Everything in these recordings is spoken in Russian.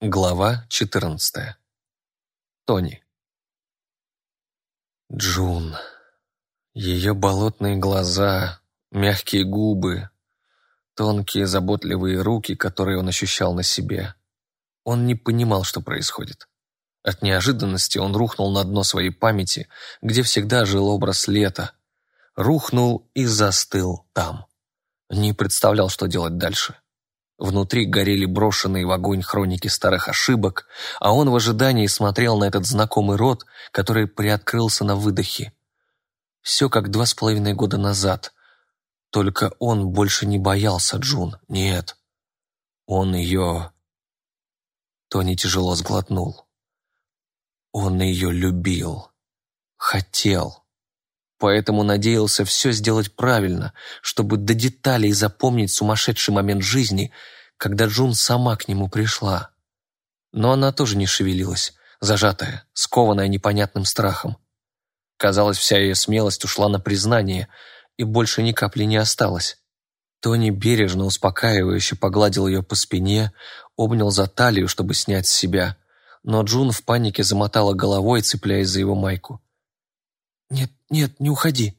Глава 14. Тони. Джун. Ее болотные глаза, мягкие губы, тонкие заботливые руки, которые он ощущал на себе. Он не понимал, что происходит. От неожиданности он рухнул на дно своей памяти, где всегда жил образ лета. Рухнул и застыл там. Не представлял, что делать дальше. Внутри горели брошенные в огонь хроники старых ошибок, а он в ожидании смотрел на этот знакомый рот, который приоткрылся на выдохе. Все как два с половиной года назад. Только он больше не боялся Джун, нет. Он ее... Тони тяжело сглотнул. Он ее любил. Хотел поэтому надеялся все сделать правильно, чтобы до деталей запомнить сумасшедший момент жизни, когда Джун сама к нему пришла. Но она тоже не шевелилась, зажатая, скованная непонятным страхом. Казалось, вся ее смелость ушла на признание, и больше ни капли не осталось. Тони бережно, успокаивающе погладил ее по спине, обнял за талию, чтобы снять с себя, но Джун в панике замотала головой, цепляясь за его майку. «Нет, нет, не уходи».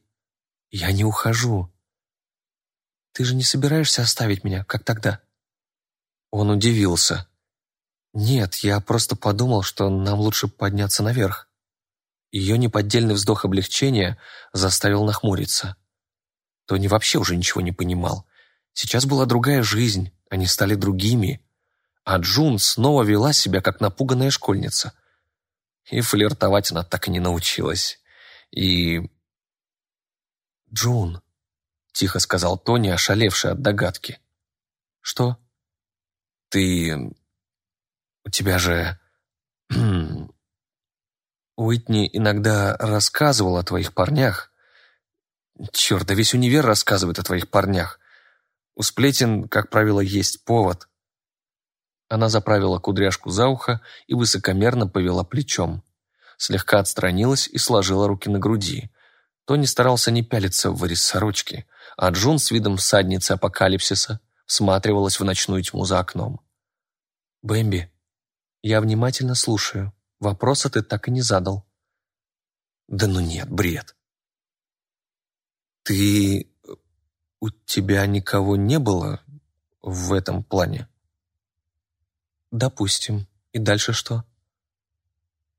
«Я не ухожу». «Ты же не собираешься оставить меня, как тогда?» Он удивился. «Нет, я просто подумал, что нам лучше подняться наверх». Ее неподдельный вздох облегчения заставил нахмуриться. Тони вообще уже ничего не понимал. Сейчас была другая жизнь, они стали другими. А Джун снова вела себя, как напуганная школьница. И флиртовать она так и не научилась. И... «Джун», — тихо сказал Тони, ошалевший от догадки. «Что?» «Ты... У тебя же...» Уитни иногда рассказывал о твоих парнях. Черт, да весь универ рассказывает о твоих парнях. У сплетен, как правило, есть повод. Она заправила кудряшку за ухо и высокомерно повела плечом слегка отстранилась и сложила руки на груди. Тони старался не пялиться в вырез сорочки, а Джун с видом всадницы апокалипсиса всматривалась в ночную тьму за окном. «Бэмби, я внимательно слушаю. Вопроса ты так и не задал». «Да ну нет, бред». «Ты... у тебя никого не было в этом плане?» «Допустим. И дальше что?»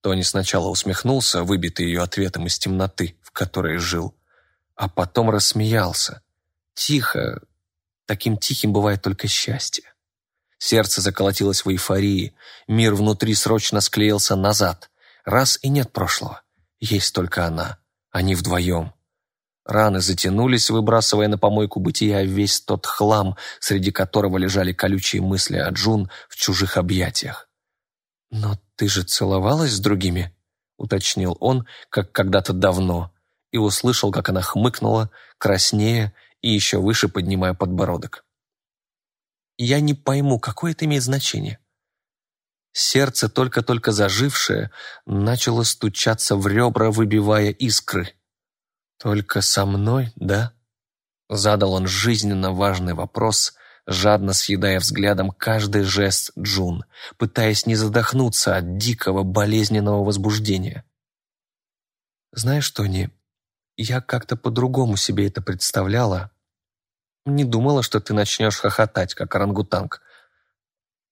Тони сначала усмехнулся, выбитый ее ответом из темноты, в которой жил, а потом рассмеялся. Тихо, таким тихим бывает только счастье. Сердце заколотилось в эйфории, мир внутри срочно склеился назад. Раз и нет прошлого, есть только она, они вдвоем. Раны затянулись, выбрасывая на помойку бытия весь тот хлам, среди которого лежали колючие мысли о Джун в чужих объятиях. «Но ты же целовалась с другими?» — уточнил он, как когда-то давно, и услышал, как она хмыкнула, краснея и еще выше поднимая подбородок. «Я не пойму, какое это имеет значение?» Сердце, только-только зажившее, начало стучаться в ребра, выбивая искры. «Только со мной, да?» Задал он жизненно важный вопрос, жадно съедая взглядом каждый жест Джун, пытаясь не задохнуться от дикого болезненного возбуждения. «Знаешь, Тони, я как-то по-другому себе это представляла. Не думала, что ты начнешь хохотать, как орангутанг.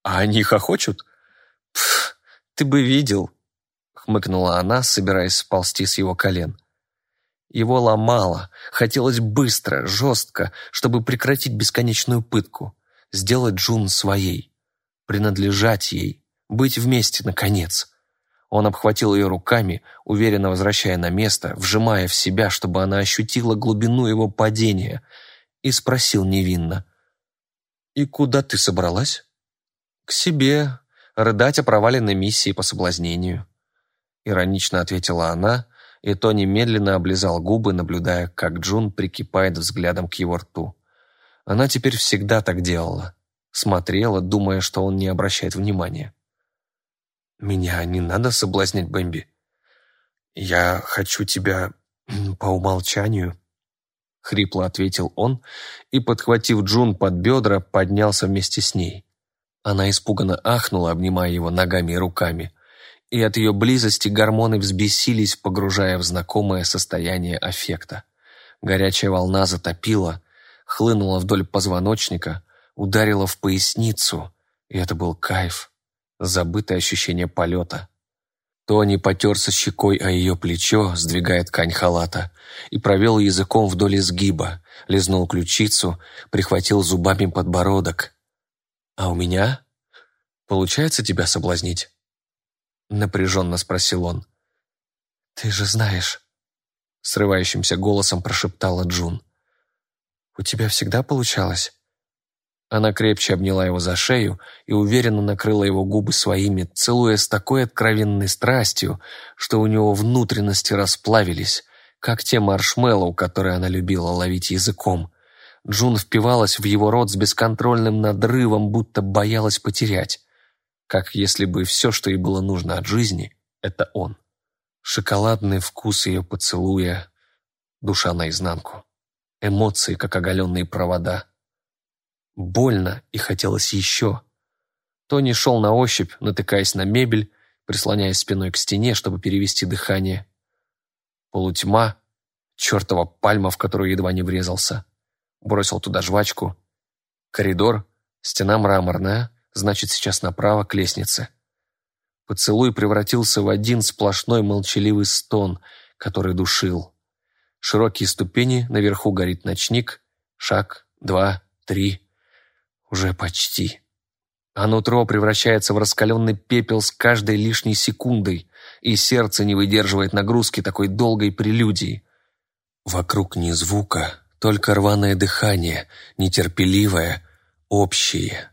А они хохочут? Пф, ты бы видел!» — хмыкнула она, собираясь сползти с его колен. Его ломало, хотелось быстро, жестко, чтобы прекратить бесконечную пытку, сделать Джун своей, принадлежать ей, быть вместе, наконец. Он обхватил ее руками, уверенно возвращая на место, вжимая в себя, чтобы она ощутила глубину его падения, и спросил невинно. «И куда ты собралась?» «К себе, рыдать о проваленной миссии по соблазнению», иронично ответила она, и Тони медленно облизал губы, наблюдая, как Джун прикипает взглядом к его рту. Она теперь всегда так делала. Смотрела, думая, что он не обращает внимания. «Меня не надо соблазнять, Бэмби. Я хочу тебя по умолчанию», — хрипло ответил он и, подхватив Джун под бедра, поднялся вместе с ней. Она испуганно ахнула, обнимая его ногами и руками. И от ее близости гормоны взбесились, погружая в знакомое состояние аффекта. Горячая волна затопила, хлынула вдоль позвоночника, ударила в поясницу, и это был кайф, забытое ощущение полета. Тони потерся щекой о ее плечо, сдвигая ткань халата, и провел языком вдоль изгиба, лизнул ключицу, прихватил зубами подбородок. «А у меня? Получается тебя соблазнить?» Напряженно спросил он. «Ты же знаешь», — срывающимся голосом прошептала Джун. «У тебя всегда получалось?» Она крепче обняла его за шею и уверенно накрыла его губы своими, целуя с такой откровенной страстью, что у него внутренности расплавились, как те маршмеллоу, которые она любила ловить языком. Джун впивалась в его рот с бесконтрольным надрывом, будто боялась потерять. Как если бы все, что ей было нужно от жизни, это он. Шоколадный вкус ее поцелуя, душа наизнанку. Эмоции, как оголенные провода. Больно и хотелось еще. Тони шел на ощупь, натыкаясь на мебель, прислоняясь спиной к стене, чтобы перевести дыхание. Полутьма, чертова пальма, в которую едва не врезался. Бросил туда жвачку. Коридор, стена мраморная, значит, сейчас направо к лестнице. Поцелуй превратился в один сплошной молчаливый стон, который душил. Широкие ступени, наверху горит ночник. Шаг, два, три. Уже почти. А нутро превращается в раскаленный пепел с каждой лишней секундой, и сердце не выдерживает нагрузки такой долгой прелюдии. Вокруг ни звука, только рваное дыхание, нетерпеливое, общее.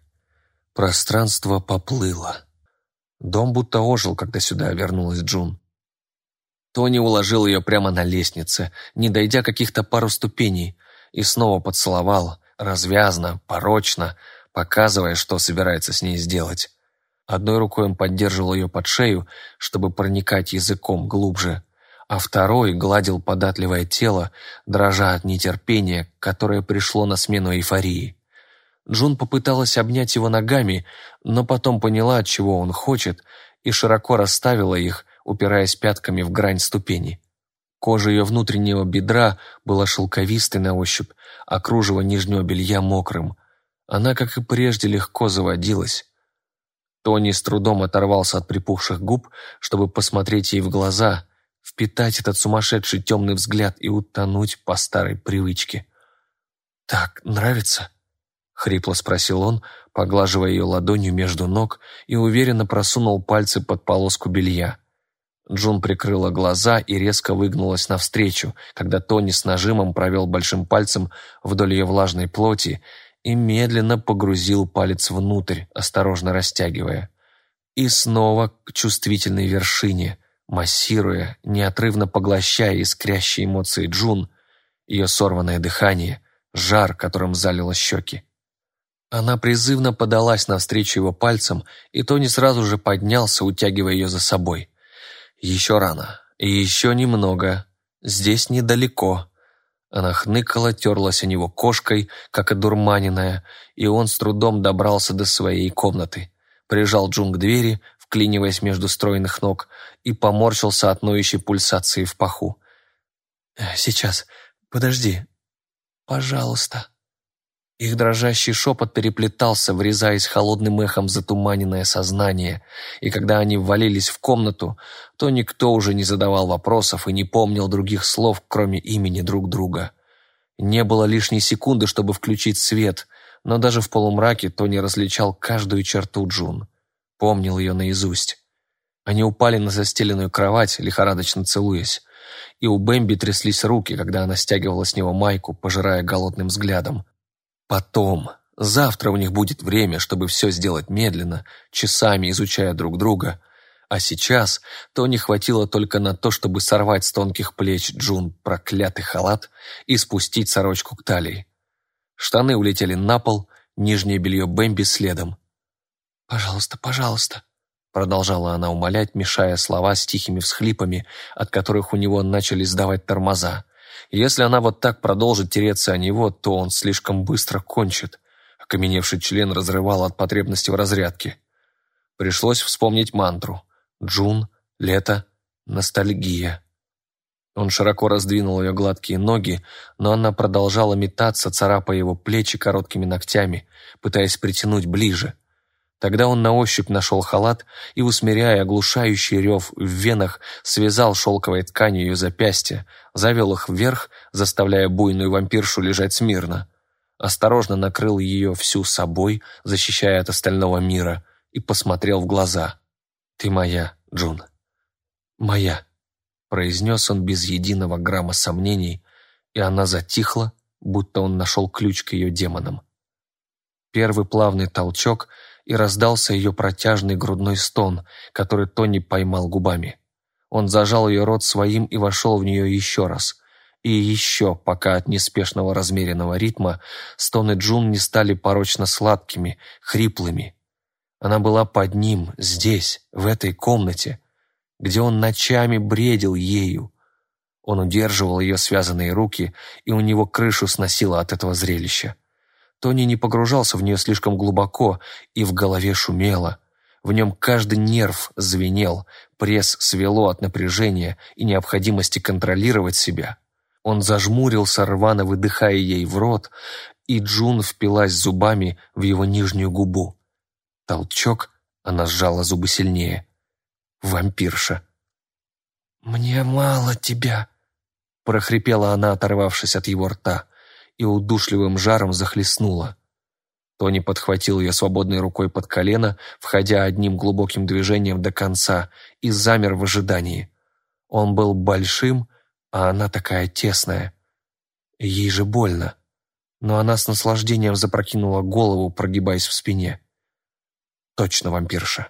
Пространство поплыло. Дом будто ожил, когда сюда вернулась Джун. Тони уложил ее прямо на лестнице, не дойдя каких-то пару ступеней, и снова поцеловал, развязно, порочно, показывая, что собирается с ней сделать. Одной рукой он поддерживал ее под шею, чтобы проникать языком глубже, а второй гладил податливое тело, дрожа от нетерпения, которое пришло на смену эйфории. Джун попыталась обнять его ногами, но потом поняла, чего он хочет, и широко расставила их, упираясь пятками в грань ступени. Кожа ее внутреннего бедра была шелковистой на ощупь, а кружево нижнего белья мокрым. Она, как и прежде, легко заводилась. Тони с трудом оторвался от припухших губ, чтобы посмотреть ей в глаза, впитать этот сумасшедший темный взгляд и утонуть по старой привычке. «Так нравится?» — хрипло спросил он, поглаживая ее ладонью между ног и уверенно просунул пальцы под полоску белья. Джун прикрыла глаза и резко выгнулась навстречу, когда Тони с нажимом провел большим пальцем вдоль ее влажной плоти и медленно погрузил палец внутрь, осторожно растягивая. И снова к чувствительной вершине, массируя, неотрывно поглощая искрящие эмоции Джун, ее сорванное дыхание, жар, которым залило щеки. Она призывно подалась навстречу его пальцам, и Тони сразу же поднялся, утягивая ее за собой – еще рано. И еще немного. Здесь недалеко. Она хныкала, терлась о него кошкой, как одурманенная, и он с трудом добрался до своей комнаты. Прижал Джун к двери, вклиниваясь между стройных ног, и поморщился от ноющей пульсации в паху. «Сейчас. Подожди. Пожалуйста». Их дрожащий шепот переплетался, врезаясь холодным эхом в затуманенное сознание, и когда они ввалились в комнату, то никто уже не задавал вопросов и не помнил других слов, кроме имени друг друга. Не было лишней секунды, чтобы включить свет, но даже в полумраке Тони различал каждую черту Джун. Помнил ее наизусть. Они упали на застеленную кровать, лихорадочно целуясь, и у Бэмби тряслись руки, когда она стягивала с него майку, пожирая голодным взглядом. Потом, завтра у них будет время, чтобы все сделать медленно, часами изучая друг друга. А сейчас то не хватило только на то, чтобы сорвать с тонких плеч Джун проклятый халат и спустить сорочку к талии. Штаны улетели на пол, нижнее белье Бэмби следом. «Пожалуйста, пожалуйста», продолжала она умолять, мешая слова с тихими всхлипами, от которых у него начали сдавать тормоза. Если она вот так продолжит тереться о него, то он слишком быстро кончит. Окаменевший член разрывал от потребности в разрядке. Пришлось вспомнить мантру. Джун, лето, ностальгия. Он широко раздвинул ее гладкие ноги, но она продолжала метаться, царапая его плечи короткими ногтями, пытаясь притянуть ближе. Тогда он на ощупь нашел халат и, усмиряя оглушающий рев в венах, связал шелковой тканью ее запястья, завел их вверх, заставляя буйную вампиршу лежать смирно. Осторожно накрыл ее всю собой, защищая от остального мира, и посмотрел в глаза. «Ты моя, Джун. Моя» произнес он без единого грамма сомнений, и она затихла, будто он нашел ключ к ее демонам. Первый плавный толчок, и раздался ее протяжный грудной стон, который Тони поймал губами. Он зажал ее рот своим и вошел в нее еще раз. И еще, пока от неспешного размеренного ритма стоны Джун не стали порочно сладкими, хриплыми. Она была под ним, здесь, в этой комнате, где он ночами бредил ею. Он удерживал ее связанные руки, и у него крышу сносило от этого зрелища. Тони не погружался в нее слишком глубоко, и в голове шумело. В нем каждый нерв звенел, пресс свело от напряжения и необходимости контролировать себя. Он зажмурился, рвано выдыхая ей в рот, и Джун впилась зубами в его нижнюю губу. Толчок, она сжала зубы сильнее вампирша. «Мне мало тебя», — прохрипела она, оторвавшись от его рта, и удушливым жаром захлестнула. Тони подхватил ее свободной рукой под колено, входя одним глубоким движением до конца, и замер в ожидании. Он был большим, а она такая тесная. Ей же больно. Но она с наслаждением запрокинула голову, прогибаясь в спине. Точно вампирша.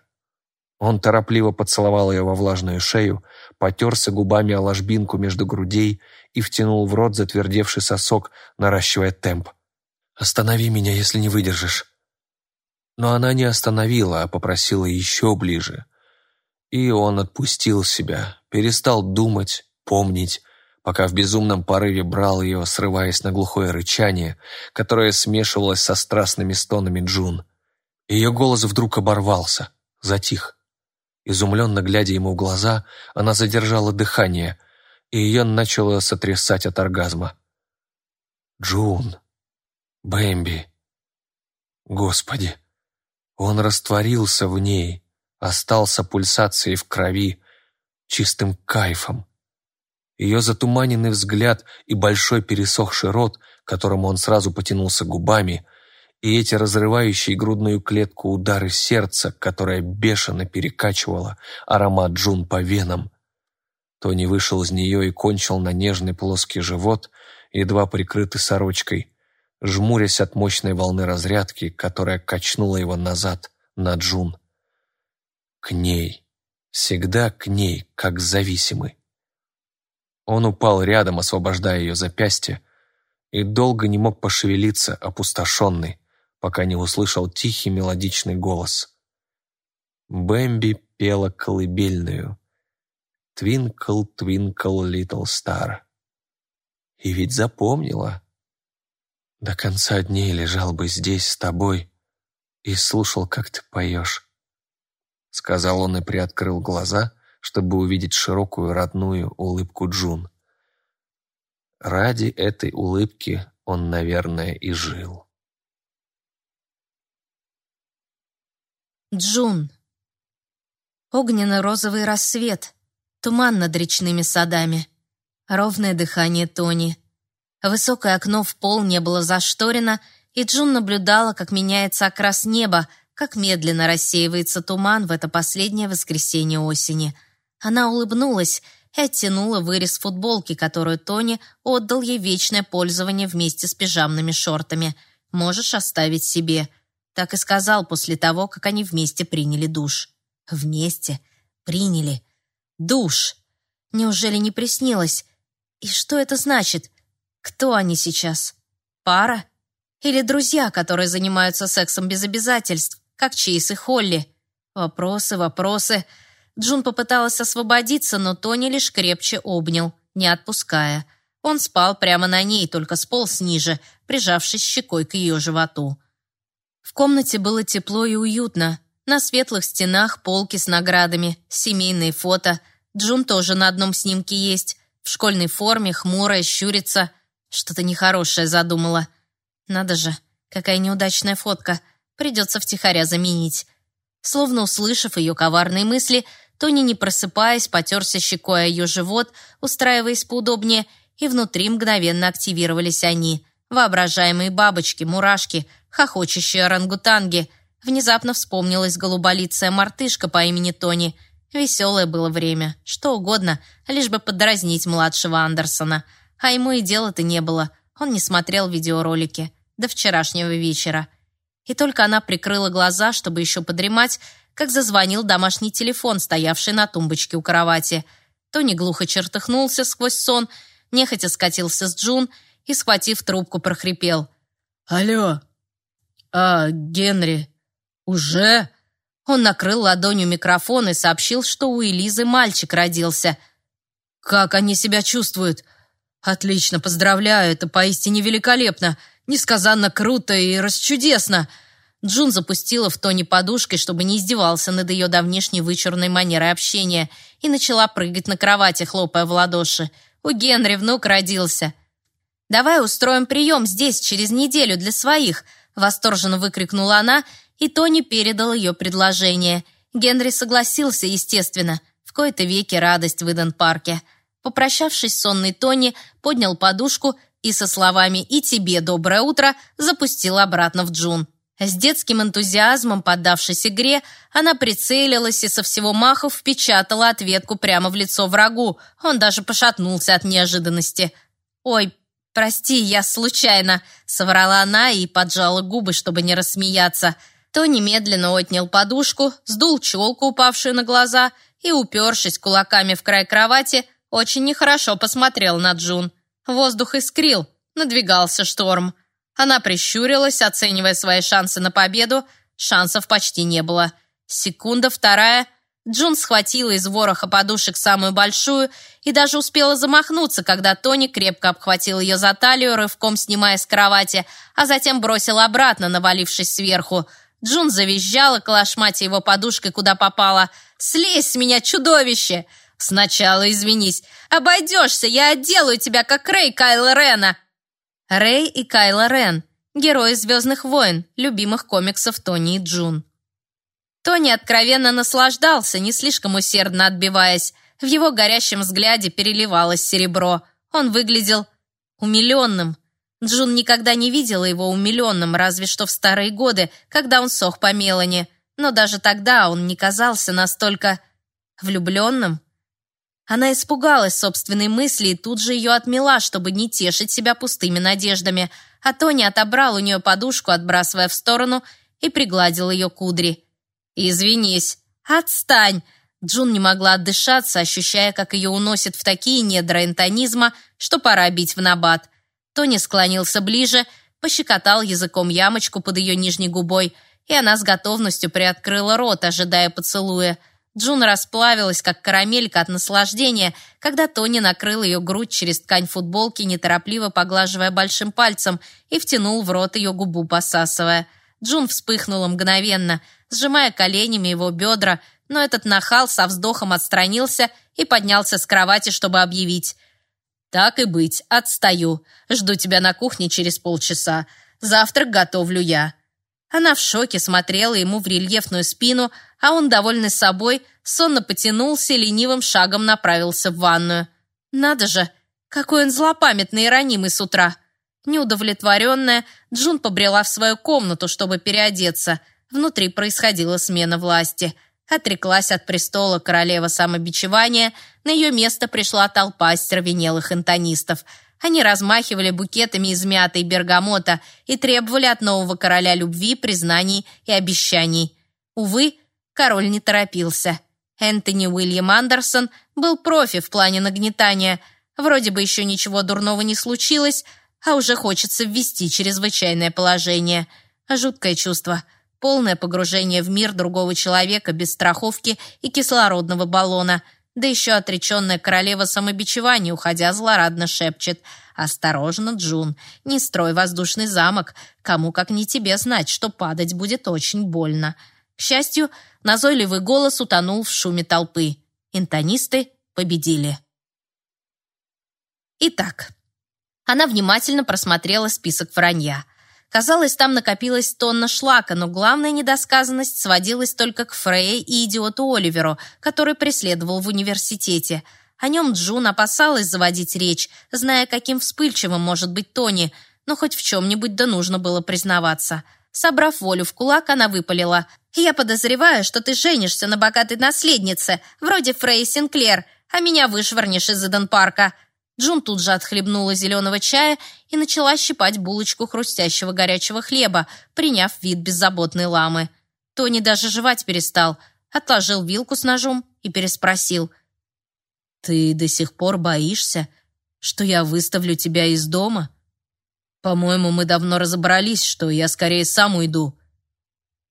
Он торопливо поцеловал ее во влажную шею, потерся губами о ложбинку между грудей и втянул в рот затвердевший сосок, наращивая темп. «Останови меня, если не выдержишь». Но она не остановила, а попросила еще ближе. И он отпустил себя, перестал думать, помнить, пока в безумном порыве брал ее, срываясь на глухое рычание, которое смешивалось со страстными стонами Джун. Ее голос вдруг оборвался, затих. Изумленно глядя ему в глаза, она задержала дыхание, и ее начало сотрясать от оргазма. «Джун! Бэмби! Господи!» Он растворился в ней, остался пульсацией в крови, чистым кайфом. Ее затуманенный взгляд и большой пересохший рот, которому он сразу потянулся губами, и эти разрывающие грудную клетку удары сердца, которое бешено перекачивало аромат джун по венам. Тони вышел из нее и кончил на нежный плоский живот, едва прикрытый сорочкой, жмурясь от мощной волны разрядки, которая качнула его назад, на джун. К ней, всегда к ней, как зависимый. Он упал рядом, освобождая ее запястье, и долго не мог пошевелиться, опустошенный, пока не услышал тихий мелодичный голос. Бэмби пела колыбельную «Твинкл, твинкл, литл стар». И ведь запомнила. До конца дней лежал бы здесь с тобой и слушал, как ты поешь. Сказал он и приоткрыл глаза, чтобы увидеть широкую родную улыбку Джун. Ради этой улыбки он, наверное, и жил. Джун. Огненно-розовый рассвет, туман над речными садами, ровное дыхание Тони. Высокое окно в пол не было зашторено, и Джун наблюдала, как меняется окрас неба, как медленно рассеивается туман в это последнее воскресенье осени. Она улыбнулась и оттянула вырез футболки, которую Тони отдал ей вечное пользование вместе с пижамными шортами. «Можешь оставить себе», так и сказал после того, как они вместе приняли душ. Вместе приняли душ. Неужели не приснилось? И что это значит? Кто они сейчас? Пара? Или друзья, которые занимаются сексом без обязательств, как Чейз и Холли? Вопросы, вопросы. Джун попыталась освободиться, но Тони лишь крепче обнял, не отпуская. Он спал прямо на ней, только сполз ниже, прижавшись щекой к ее животу. В комнате было тепло и уютно. На светлых стенах полки с наградами, семейные фото. Джун тоже на одном снимке есть. В школьной форме, хмурая, щурится. Что-то нехорошее задумала. Надо же, какая неудачная фотка. Придется втихаря заменить. Словно услышав ее коварные мысли, Тони, не просыпаясь, потерся щекой о ее живот, устраиваясь поудобнее, и внутри мгновенно активировались они. Воображаемые бабочки, мурашки, хохочущие орангутанги. Внезапно вспомнилась голуболицая мартышка по имени Тони. Веселое было время, что угодно, лишь бы подразнить младшего Андерсона. А ему и дела-то не было, он не смотрел видеоролики. До вчерашнего вечера. И только она прикрыла глаза, чтобы еще подремать, как зазвонил домашний телефон, стоявший на тумбочке у кровати. Тони глухо чертыхнулся сквозь сон, нехотя скатился с Джун и, схватив трубку, прохрипел. «Алло! А, Генри, уже?» Он накрыл ладонью микрофон и сообщил, что у Элизы мальчик родился. «Как они себя чувствуют?» «Отлично, поздравляю, это поистине великолепно, несказанно круто и расчудесно!» Джун запустила в Тони подушкой, чтобы не издевался над ее давнешней вычурной манерой общения, и начала прыгать на кровати, хлопая в ладоши. «У Генри внук родился!» «Давай устроим прием здесь через неделю для своих!» Восторженно выкрикнула она, и Тони передал ее предложение. Генри согласился, естественно. В кои-то веки радость в Иден-парке. Попрощавшись с сонной Тони, поднял подушку и со словами «И тебе доброе утро» запустил обратно в Джун. С детским энтузиазмом, поддавшись игре, она прицелилась и со всего маха впечатала ответку прямо в лицо врагу. Он даже пошатнулся от неожиданности. «Ой, прости, я случайно», — соврала она и поджала губы, чтобы не рассмеяться. То немедленно отнял подушку, сдул челку, упавшую на глаза, и, упершись кулаками в край кровати, очень нехорошо посмотрел на Джун. Воздух искрил, надвигался шторм. Она прищурилась, оценивая свои шансы на победу. Шансов почти не было. Секунда, вторая. Джун схватила из вороха подушек самую большую и даже успела замахнуться, когда Тони крепко обхватил ее за талию, рывком снимая с кровати, а затем бросил обратно, навалившись сверху. Джун завизжала, калашматя его подушкой, куда попала. «Слезь с меня, чудовище!» «Сначала извинись. Обойдешься, я отделаю тебя, как Рэй Кайла Рена!» Рэй и Кайла Рен, герои «Звездных войн», любимых комиксов Тони и Джун. Тони откровенно наслаждался, не слишком усердно отбиваясь. В его горящем взгляде переливалось серебро. Он выглядел умиленным. Джун никогда не видела его умиленным, разве что в старые годы, когда он сох по Мелани. Но даже тогда он не казался настолько влюбленным. Она испугалась собственной мысли и тут же ее отмела, чтобы не тешить себя пустыми надеждами, а Тони отобрал у нее подушку, отбрасывая в сторону, и пригладил ее кудри. «Извинись. Отстань!» Джун не могла отдышаться, ощущая, как ее уносит в такие недра интонизма, что пора бить в набат. Тони склонился ближе, пощекотал языком ямочку под ее нижней губой, и она с готовностью приоткрыла рот, ожидая поцелуя – Джун расплавилась, как карамелька от наслаждения, когда Тони накрыл ее грудь через ткань футболки, неторопливо поглаживая большим пальцем, и втянул в рот ее губу, посасывая. Джун вспыхнула мгновенно, сжимая коленями его бедра, но этот нахал со вздохом отстранился и поднялся с кровати, чтобы объявить. «Так и быть, отстаю. Жду тебя на кухне через полчаса. Завтрак готовлю я». Она в шоке смотрела ему в рельефную спину, а он, довольный собой, сонно потянулся и ленивым шагом направился в ванную. Надо же, какой он злопамятный и ранимый с утра. Неудовлетворенная, Джун побрела в свою комнату, чтобы переодеться. Внутри происходила смена власти. Отреклась от престола королева самобичевания, на ее место пришла толпа остервенелых интонистов – они размахивали букетами из мяты и бергамота и требовали от нового короля любви, признаний и обещаний. Увы, король не торопился. Энтони Уильям Андерсон был профи в плане нагнетания. Вроде бы еще ничего дурного не случилось, а уже хочется ввести чрезвычайное положение. Жуткое чувство. Полное погружение в мир другого человека без страховки и кислородного баллона – да еще отреченная королева самобичевания, уходя, злорадно шепчет. «Осторожно, Джун, не строй воздушный замок. Кому как не тебе знать, что падать будет очень больно». К счастью, назойливый голос утонул в шуме толпы. Интонисты победили. Итак, она внимательно просмотрела список вранья. Казалось, там накопилась тонна шлака, но главная недосказанность сводилась только к Фрей и идиоту Оливеру, который преследовал в университете. О нем Джун опасалась заводить речь, зная, каким вспыльчивым может быть Тони, но хоть в чем-нибудь да нужно было признаваться. Собрав волю в кулак, она выпалила. «Я подозреваю, что ты женишься на богатой наследнице, вроде Фрей Синклер, а меня вышвырнешь из Эден-парка». Джун тут же отхлебнула зеленого чая и начала щипать булочку хрустящего горячего хлеба, приняв вид беззаботной ламы. Тони даже жевать перестал, отложил вилку с ножом и переспросил. «Ты до сих пор боишься, что я выставлю тебя из дома?» По-моему, мы давно разобрались, что я скорее сам уйду.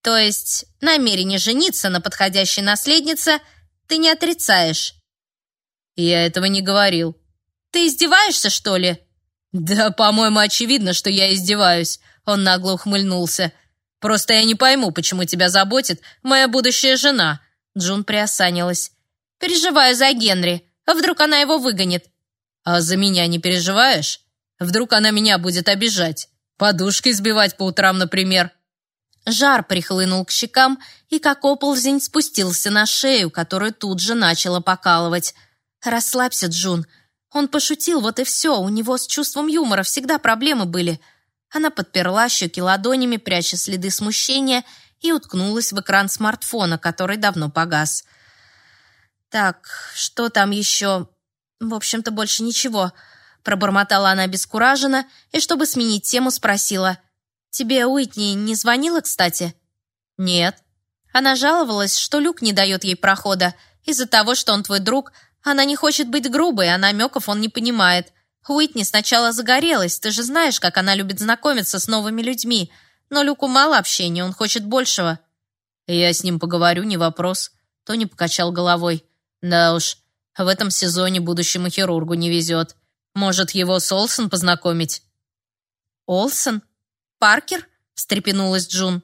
То есть намерение жениться на подходящей наследнице ты не отрицаешь? Я этого не говорил. Ты издеваешься, что ли? Да, по-моему, очевидно, что я издеваюсь. Он нагло ухмыльнулся. Просто я не пойму, почему тебя заботит моя будущая жена. Джун приосанилась. Переживаю за Генри. А вдруг она его выгонит? А за меня не переживаешь? Вдруг она меня будет обижать. Подушкой сбивать по утрам, например. Жар прихлынул к щекам и как оползень спустился на шею, которую тут же начала покалывать. «Расслабься, Джун. Он пошутил, вот и все. У него с чувством юмора всегда проблемы были». Она подперла щеки ладонями, пряча следы смущения, и уткнулась в экран смартфона, который давно погас. «Так, что там еще?» «В общем-то, больше ничего». Пробормотала она бескураженно и, чтобы сменить тему, спросила. «Тебе Уитни не звонила, кстати?» «Нет». Она жаловалась, что Люк не дает ей прохода. Из-за того, что он твой друг, она не хочет быть грубой, а намеков он не понимает. Уитни сначала загорелась, ты же знаешь, как она любит знакомиться с новыми людьми. Но Люку мало общения, он хочет большего. Я с ним поговорю, не вопрос. Тони покачал головой. Да уж, в этом сезоне будущему хирургу не везет. Может, его с Олсен познакомить?» «Олсен? Паркер?» — встрепенулась Джун.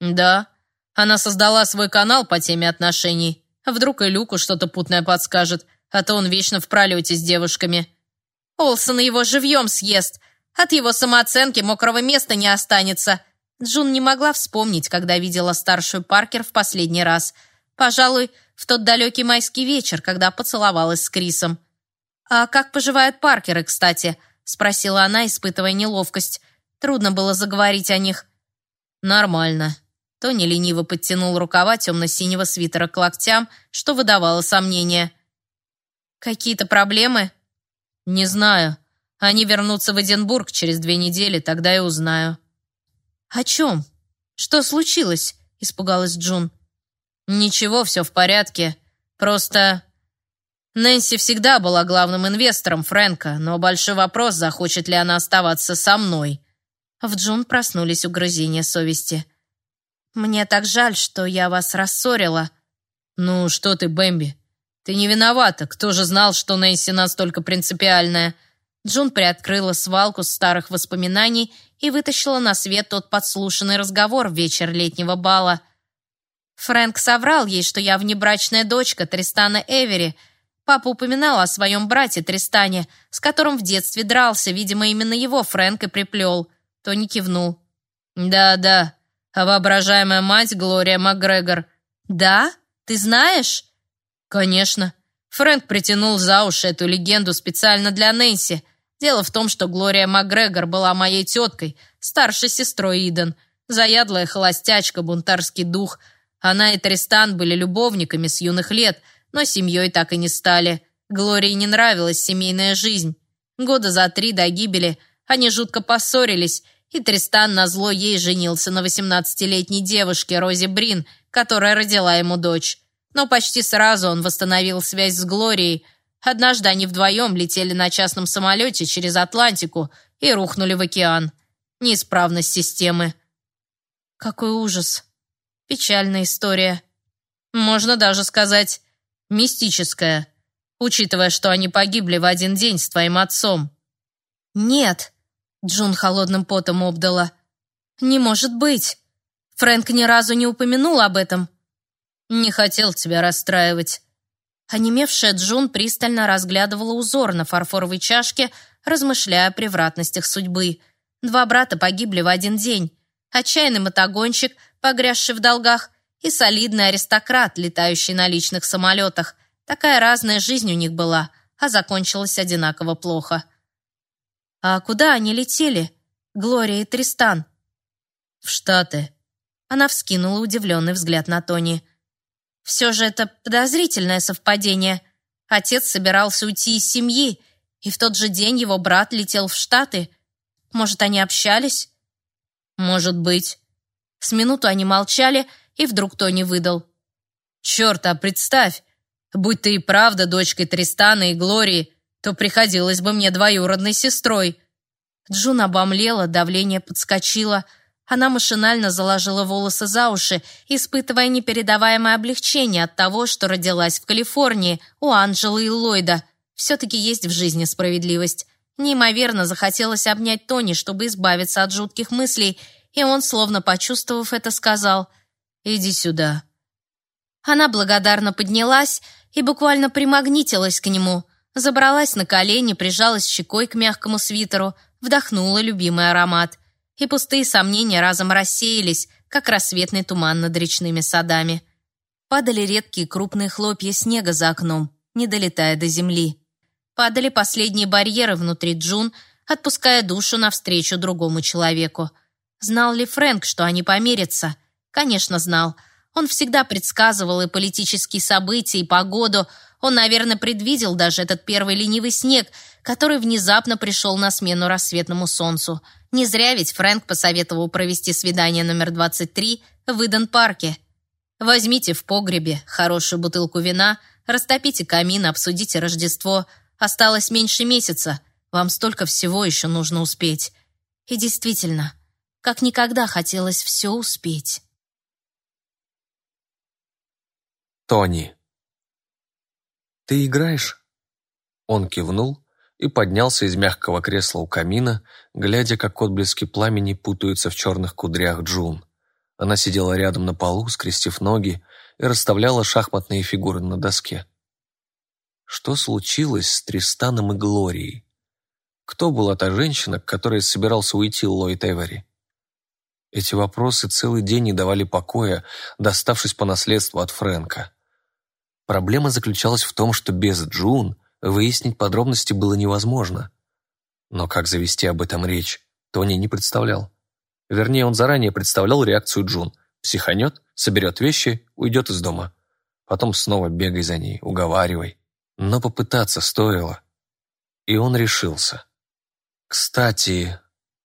«Да. Она создала свой канал по теме отношений. Вдруг и Люку что-то путное подскажет, а то он вечно в пролете с девушками. Олсен его живьем съест. От его самооценки мокрого места не останется». Джун не могла вспомнить, когда видела старшую Паркер в последний раз. Пожалуй, в тот далекий майский вечер, когда поцеловалась с Крисом. «А как поживают Паркеры, кстати?» — спросила она, испытывая неловкость. Трудно было заговорить о них. «Нормально». Тони лениво подтянул рукава темно-синего свитера к локтям, что выдавало сомнения. «Какие-то проблемы?» «Не знаю. Они вернутся в Эдинбург через две недели, тогда и узнаю». «О чем? Что случилось?» — испугалась Джун. «Ничего, все в порядке. Просто Нэнси всегда была главным инвестором Фрэнка, но большой вопрос, захочет ли она оставаться со мной. В Джун проснулись угрызения совести. «Мне так жаль, что я вас рассорила». «Ну, что ты, Бэмби? Ты не виновата. Кто же знал, что Нэнси настолько принципиальная?» Джун приоткрыла свалку старых воспоминаний и вытащила на свет тот подслушанный разговор в вечер летнего бала. Фрэнк соврал ей, что я внебрачная дочка Тристана Эвери — Папа упоминал о своем брате Тристане, с которым в детстве дрался, видимо, именно его Фрэнк и приплел. Тони кивнул. «Да-да, а воображаемая мать Глория МакГрегор». «Да? Ты знаешь?» «Конечно. Фрэнк притянул за уши эту легенду специально для Нэнси. Дело в том, что Глория МакГрегор была моей теткой, старшей сестрой Иден. Заядлая холостячка, бунтарский дух. Она и Тристан были любовниками с юных лет — но семьей так и не стали. Глории не нравилась семейная жизнь. Года за три до гибели они жутко поссорились, и Тристан назло ей женился на 18-летней девушке Рози Брин, которая родила ему дочь. Но почти сразу он восстановил связь с Глорией. Однажды они вдвоем летели на частном самолете через Атлантику и рухнули в океан. Неисправность системы. Какой ужас. Печальная история. Можно даже сказать, – мистическое, учитывая, что они погибли в один день с твоим отцом». «Нет», — Джун холодным потом обдала. «Не может быть. Фрэнк ни разу не упомянул об этом». «Не хотел тебя расстраивать». Онемевшая Джун пристально разглядывала узор на фарфоровой чашке, размышляя о превратностях судьбы. Два брата погибли в один день. Отчаянный мотогонщик, погрязший в долгах, и солидный аристократ, летающий на личных самолетах. Такая разная жизнь у них была, а закончилась одинаково плохо. А куда они летели? Глория и Тристан. В Штаты. Она вскинула удивленный взгляд на Тони. Все же это подозрительное совпадение. Отец собирался уйти из семьи, и в тот же день его брат летел в Штаты. Может, они общались? Может быть. С минуту они молчали, и вдруг Тони выдал. «Черт, а представь, будь ты и правда дочкой Тристана и Глории, то приходилось бы мне двоюродной сестрой». Джун обомлела, давление подскочило. Она машинально заложила волосы за уши, испытывая непередаваемое облегчение от того, что родилась в Калифорнии у Анджелы и Ллойда. Все-таки есть в жизни справедливость. Неимоверно захотелось обнять Тони, чтобы избавиться от жутких мыслей, и он, словно почувствовав это, сказал – Иди сюда». Она благодарно поднялась и буквально примагнитилась к нему, забралась на колени, прижалась щекой к мягкому свитеру, вдохнула любимый аромат. И пустые сомнения разом рассеялись, как рассветный туман над речными садами. Падали редкие крупные хлопья снега за окном, не долетая до земли. Падали последние барьеры внутри Джун, отпуская душу навстречу другому человеку. Знал ли Фрэнк, что они помирятся? Конечно, знал. Он всегда предсказывал и политические события, и погоду. Он, наверное, предвидел даже этот первый ленивый снег, который внезапно пришел на смену рассветному солнцу. Не зря ведь Фрэнк посоветовал провести свидание номер 23 в Иден-парке. Возьмите в погребе хорошую бутылку вина, растопите камин, обсудите Рождество. Осталось меньше месяца. Вам столько всего еще нужно успеть. И действительно, как никогда хотелось все успеть. Тони. «Ты играешь?» Он кивнул и поднялся из мягкого кресла у камина, глядя, как отблески пламени путаются в черных кудрях Джун. Она сидела рядом на полу, скрестив ноги, и расставляла шахматные фигуры на доске. Что случилось с Тристаном и Глорией? Кто была та женщина, к которой собирался уйти Ллойд Эвери? Эти вопросы целый день не давали покоя, доставшись по наследству от Фрэнка. Проблема заключалась в том, что без Джун выяснить подробности было невозможно. Но как завести об этом речь, Тони не представлял. Вернее, он заранее представлял реакцию Джун. Психанет, соберет вещи, уйдет из дома. Потом снова бегай за ней, уговаривай. Но попытаться стоило. И он решился. «Кстати,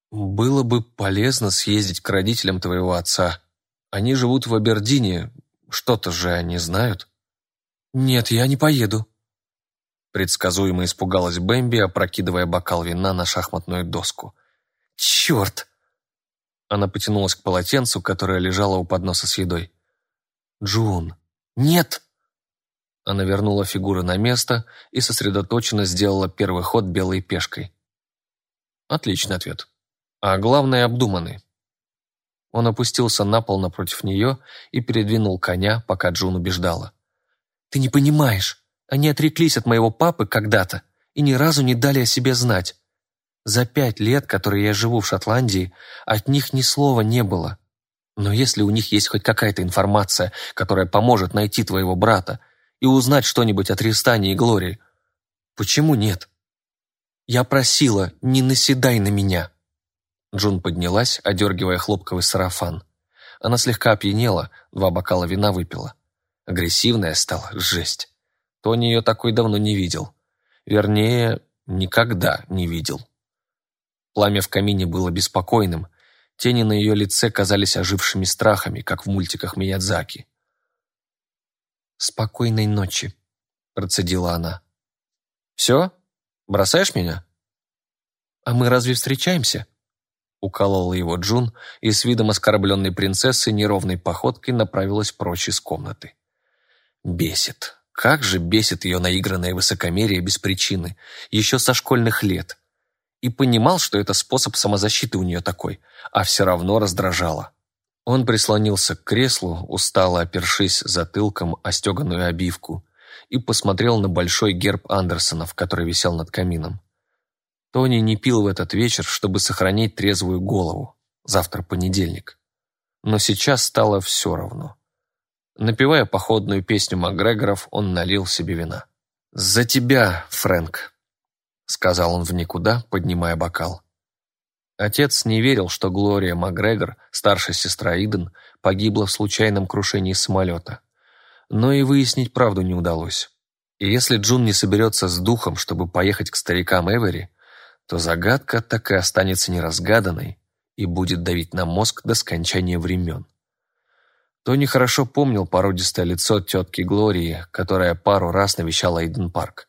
было бы полезно съездить к родителям твоего отца. Они живут в Абердине, что-то же они знают». «Нет, я не поеду». Предсказуемо испугалась Бэмби, опрокидывая бокал вина на шахматную доску. «Черт!» Она потянулась к полотенцу, которое лежало у подноса с едой. «Джун! Нет!» Она вернула фигуры на место и сосредоточенно сделала первый ход белой пешкой. Отличный ответ. А главное, обдуманный. Он опустился на пол напротив нее и передвинул коня, пока Джун убеждала. Ты не понимаешь. Они отреклись от моего папы когда-то и ни разу не дали о себе знать. За пять лет, которые я живу в Шотландии, от них ни слова не было. Но если у них есть хоть какая-то информация, которая поможет найти твоего брата и узнать что-нибудь о Тристане и Глории, почему нет? Я просила, не наседай на меня. Джун поднялась, одергивая хлопковый сарафан. Она слегка опьянела, два бокала вина выпила. Агрессивная стала, жесть. Тони ее такой давно не видел. Вернее, никогда не видел. Пламя в камине было беспокойным, тени на ее лице казались ожившими страхами, как в мультиках Миядзаки. «Спокойной ночи», — процедила она. «Все? Бросаешь меня?» «А мы разве встречаемся?» Уколола его Джун и с видом оскорбленной принцессы неровной походкой направилась прочь из комнаты. Бесит. Как же бесит ее наигранное высокомерие без причины, еще со школьных лет. и понимал, что это способ самозащиты у нее такой, а все равно раздражало. Он прислонился к креслу, устало опершись затылком о стеганую обивку, и посмотрел на большой герб Андерсонов, который висел над камином. Тони не пил в этот вечер, чтобы сохранить трезвую голову. Завтра понедельник. Но сейчас стало все равно. Напевая походную песню Макгрегоров, он налил себе вина. «За тебя, Фрэнк!» — сказал он в никуда, поднимая бокал. Отец не верил, что Глория Макгрегор, старшая сестра Иден, погибла в случайном крушении самолета. Но и выяснить правду не удалось. И если Джун не соберется с духом, чтобы поехать к старикам Эвери, то загадка так и останется неразгаданной и будет давить на мозг до скончания времен. Тони хорошо помнил породистое лицо тетки Глории, которая пару раз навещала Эйден Парк.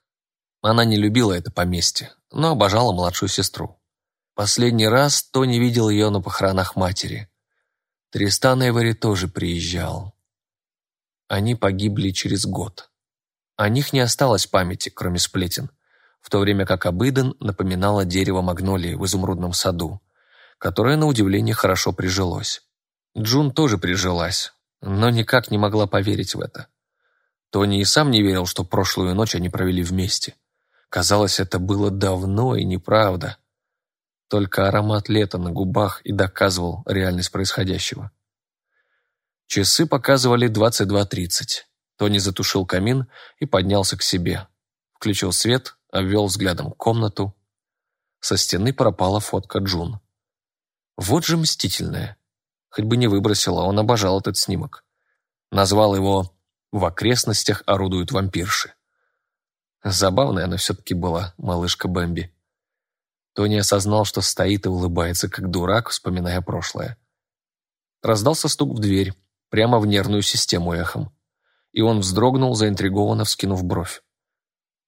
Она не любила это поместье, но обожала младшую сестру. Последний раз Тони видел ее на похоронах матери. Тристан Эвери тоже приезжал. Они погибли через год. О них не осталось памяти, кроме сплетен, в то время как Абыден напоминало дерево магнолии в изумрудном саду, которое, на удивление, хорошо прижилось. Джун тоже прижилась, но никак не могла поверить в это. Тони и сам не верил, что прошлую ночь они провели вместе. Казалось, это было давно и неправда. Только аромат лета на губах и доказывал реальность происходящего. Часы показывали 22.30. Тони затушил камин и поднялся к себе. Включил свет, обвел взглядом комнату. Со стены пропала фотка Джун. Вот же мстительная. Хоть бы не выбросила, он обожал этот снимок. Назвал его «В окрестностях орудуют вампирши». Забавная она все-таки была, малышка Бэмби. Тони осознал, что стоит и улыбается, как дурак, вспоминая прошлое. Раздался стук в дверь, прямо в нервную систему эхом. И он вздрогнул, заинтригованно вскинув бровь.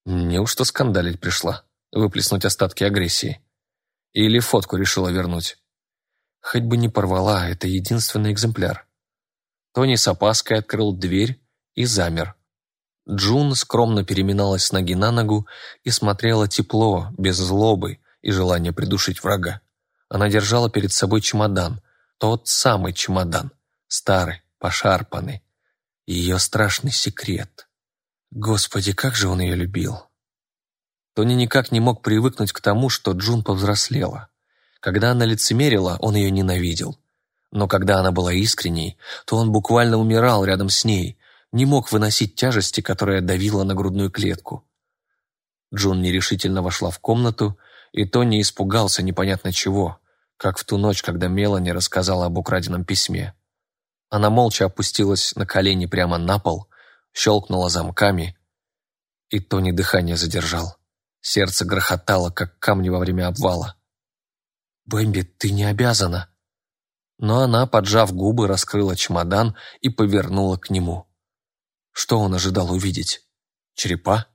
Неужто скандалить пришла? Выплеснуть остатки агрессии? Или фотку решила вернуть? Хоть бы не порвала, это единственный экземпляр. Тони с опаской открыл дверь и замер, Джун скромно переминалась с ноги на ногу и смотрела тепло, без злобы и желания придушить врага. Она держала перед собой чемодан, тот самый чемодан, старый, пошарпанный. Ее страшный секрет. Господи, как же он ее любил. Тони никак не мог привыкнуть к тому, что Джун повзрослела. Когда она лицемерила, он ее ненавидел. Но когда она была искренней, то он буквально умирал рядом с ней, не мог выносить тяжести, которая давила на грудную клетку. Джун нерешительно вошла в комнату, и Тони испугался непонятно чего, как в ту ночь, когда Мелани рассказала об украденном письме. Она молча опустилась на колени прямо на пол, щелкнула замками, и Тони дыхание задержал. Сердце грохотало, как камни во время обвала. «Бэмби, ты не обязана!» Но она, поджав губы, раскрыла чемодан и повернула к нему. Что он ожидал увидеть? Черепа?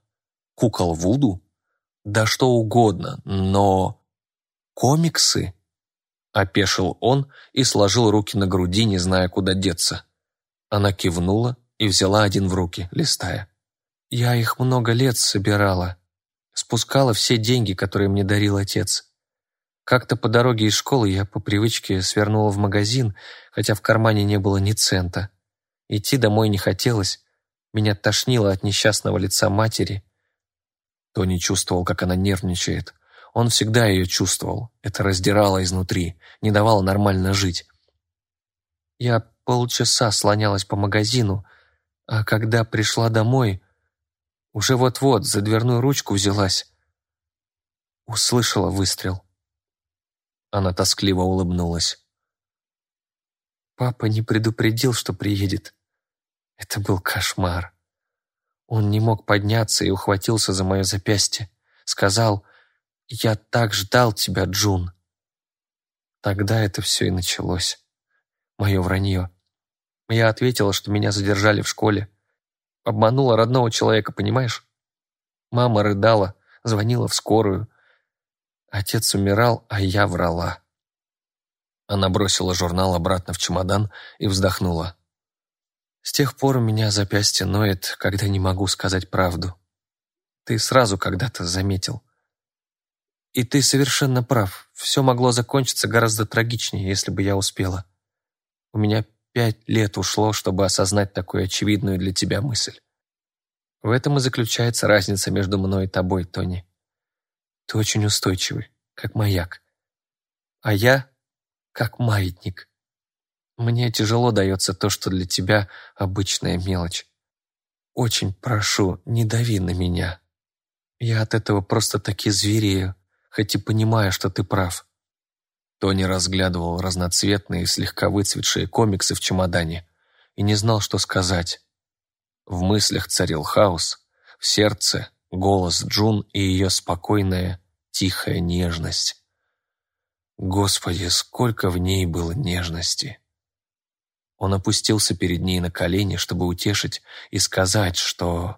Кукол Вуду? Да что угодно, но... Комиксы? Опешил он и сложил руки на груди, не зная, куда деться. Она кивнула и взяла один в руки, листая. «Я их много лет собирала. Спускала все деньги, которые мне дарил отец. Как-то по дороге из школы я по привычке свернула в магазин, хотя в кармане не было ни цента. Идти домой не хотелось, меня тошнило от несчастного лица матери. Тони чувствовал, как она нервничает. Он всегда ее чувствовал. Это раздирало изнутри, не давало нормально жить. Я полчаса слонялась по магазину, а когда пришла домой, уже вот-вот за дверную ручку взялась. Услышала выстрел. Она тоскливо улыбнулась. Папа не предупредил, что приедет. Это был кошмар. Он не мог подняться и ухватился за мое запястье. Сказал, «Я так ждал тебя, Джун». Тогда это все и началось. Мое вранье. Я ответила, что меня задержали в школе. Обманула родного человека, понимаешь? Мама рыдала, звонила в скорую. Отец умирал, а я врала. Она бросила журнал обратно в чемодан и вздохнула. С тех пор у меня запястье ноет, когда не могу сказать правду. Ты сразу когда-то заметил. И ты совершенно прав. Все могло закончиться гораздо трагичнее, если бы я успела. У меня пять лет ушло, чтобы осознать такую очевидную для тебя мысль. В этом и заключается разница между мной и тобой, Тони. Ты очень устойчивый, как маяк. А я как маятник. Мне тяжело дается то, что для тебя обычная мелочь. Очень прошу, не дави на меня. Я от этого просто-таки зверею, хоть и понимаю, что ты прав. Тони разглядывал разноцветные, слегка выцветшие комиксы в чемодане и не знал, что сказать. В мыслях царил хаос, в сердце голос Джун и ее спокойная, тихая нежность. Господи, сколько в ней было нежности! Он опустился перед ней на колени, чтобы утешить и сказать, что...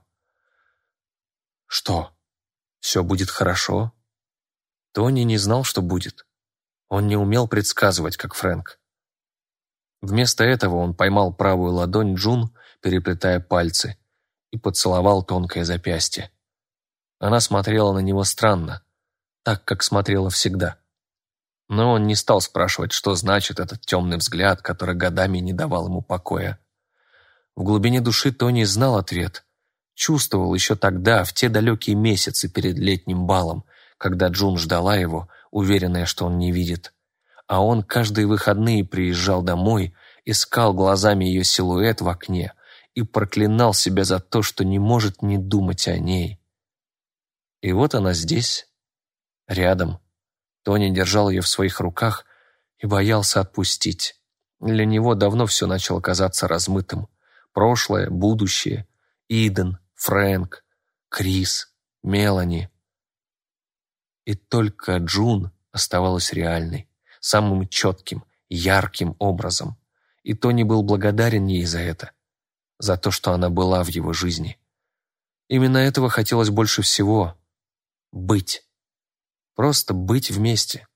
Что? Все будет хорошо? Тони не знал, что будет. Он не умел предсказывать, как Фрэнк. Вместо этого он поймал правую ладонь Джун, переплетая пальцы, и поцеловал тонкое запястье. Она смотрела на него странно, так, как смотрела всегда. Но он не стал спрашивать, что значит этот темный взгляд, который годами не давал ему покоя. В глубине души Тони знал ответ. Чувствовал еще тогда, в те далекие месяцы перед летним балом, когда Джун ждала его, уверенная, что он не видит. А он каждые выходные приезжал домой, искал глазами ее силуэт в окне и проклинал себя за то, что не может не думать о ней. И вот она здесь, рядом, Тони держал ее в своих руках и боялся отпустить. Для него давно все начало казаться размытым. Прошлое, будущее, Иден, Фрэнк, Крис, Мелани. И только Джун оставалась реальной, самым четким, ярким образом. И Тони был благодарен ей за это, за то, что она была в его жизни. Именно этого хотелось больше всего — быть. Просто быть вместе.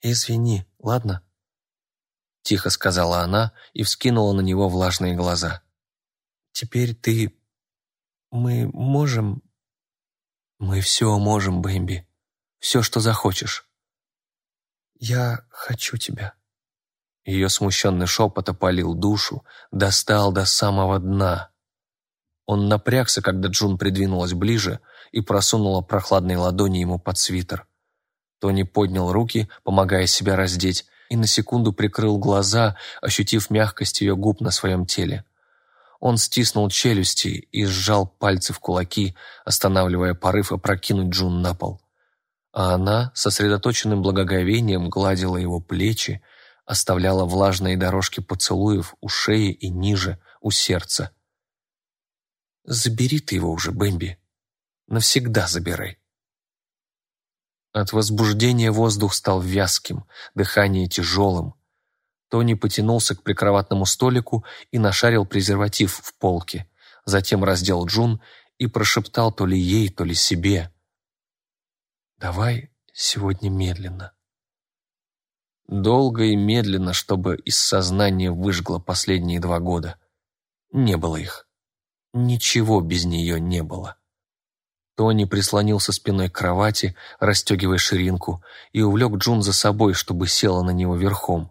«Извини, ладно?» Тихо сказала она и вскинула на него влажные глаза. «Теперь ты... Мы можем...» «Мы все можем, Бэмби. Все, что захочешь». «Я хочу тебя». Ее смущенный шепот опалил душу, достал до самого дна. Он напрягся, когда Джун придвинулась ближе, и просунула прохладные ладони ему под свитер. Тони поднял руки, помогая себя раздеть, и на секунду прикрыл глаза, ощутив мягкость ее губ на своем теле. Он стиснул челюсти и сжал пальцы в кулаки, останавливая порыв опрокинуть Джун на пол. А она, сосредоточенным благоговением, гладила его плечи, оставляла влажные дорожки поцелуев у шеи и ниже, у сердца. «Забери ты его уже, Бэмби», навсегда забирай. От возбуждения воздух стал вязким, дыхание тяжелым. Тони потянулся к прикроватному столику и нашарил презерватив в полке, затем раздел Джун и прошептал то ли ей, то ли себе. «Давай сегодня медленно». Долго и медленно, чтобы из сознания выжгло последние два года. Не было их. Ничего без нее не было. Тони прислонился спиной к кровати, расстегивая ширинку, и увлек Джун за собой, чтобы села на него верхом.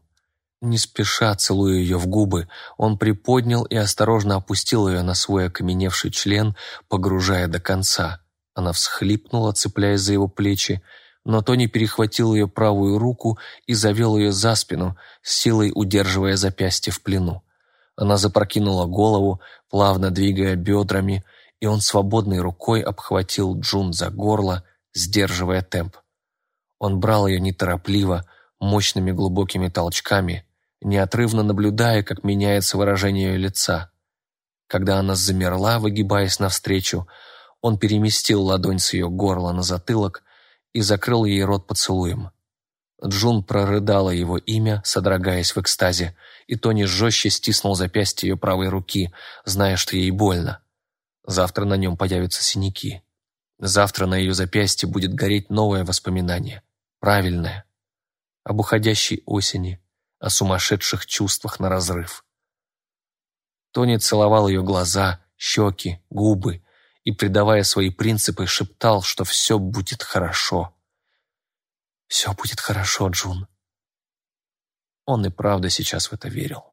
Не спеша, целуя ее в губы, он приподнял и осторожно опустил ее на свой окаменевший член, погружая до конца. Она всхлипнула, цепляясь за его плечи, но Тони перехватил ее правую руку и завел ее за спину, силой удерживая запястье в плену. Она запрокинула голову, плавно двигая бедрами, и он свободной рукой обхватил Джун за горло, сдерживая темп. Он брал ее неторопливо, мощными глубокими толчками, неотрывно наблюдая, как меняется выражение ее лица. Когда она замерла, выгибаясь навстречу, он переместил ладонь с ее горла на затылок и закрыл ей рот поцелуем. Джун прорыдала его имя, содрогаясь в экстазе, и Тони жестче стиснул запястье ее правой руки, зная, что ей больно. Завтра на нем появятся синяки. Завтра на ее запястье будет гореть новое воспоминание. Правильное. Об уходящей осени, о сумасшедших чувствах на разрыв. Тони целовал ее глаза, щеки, губы и, предавая свои принципы, шептал, что все будет хорошо. «Все будет хорошо, Джун». Он и правда сейчас в это верил.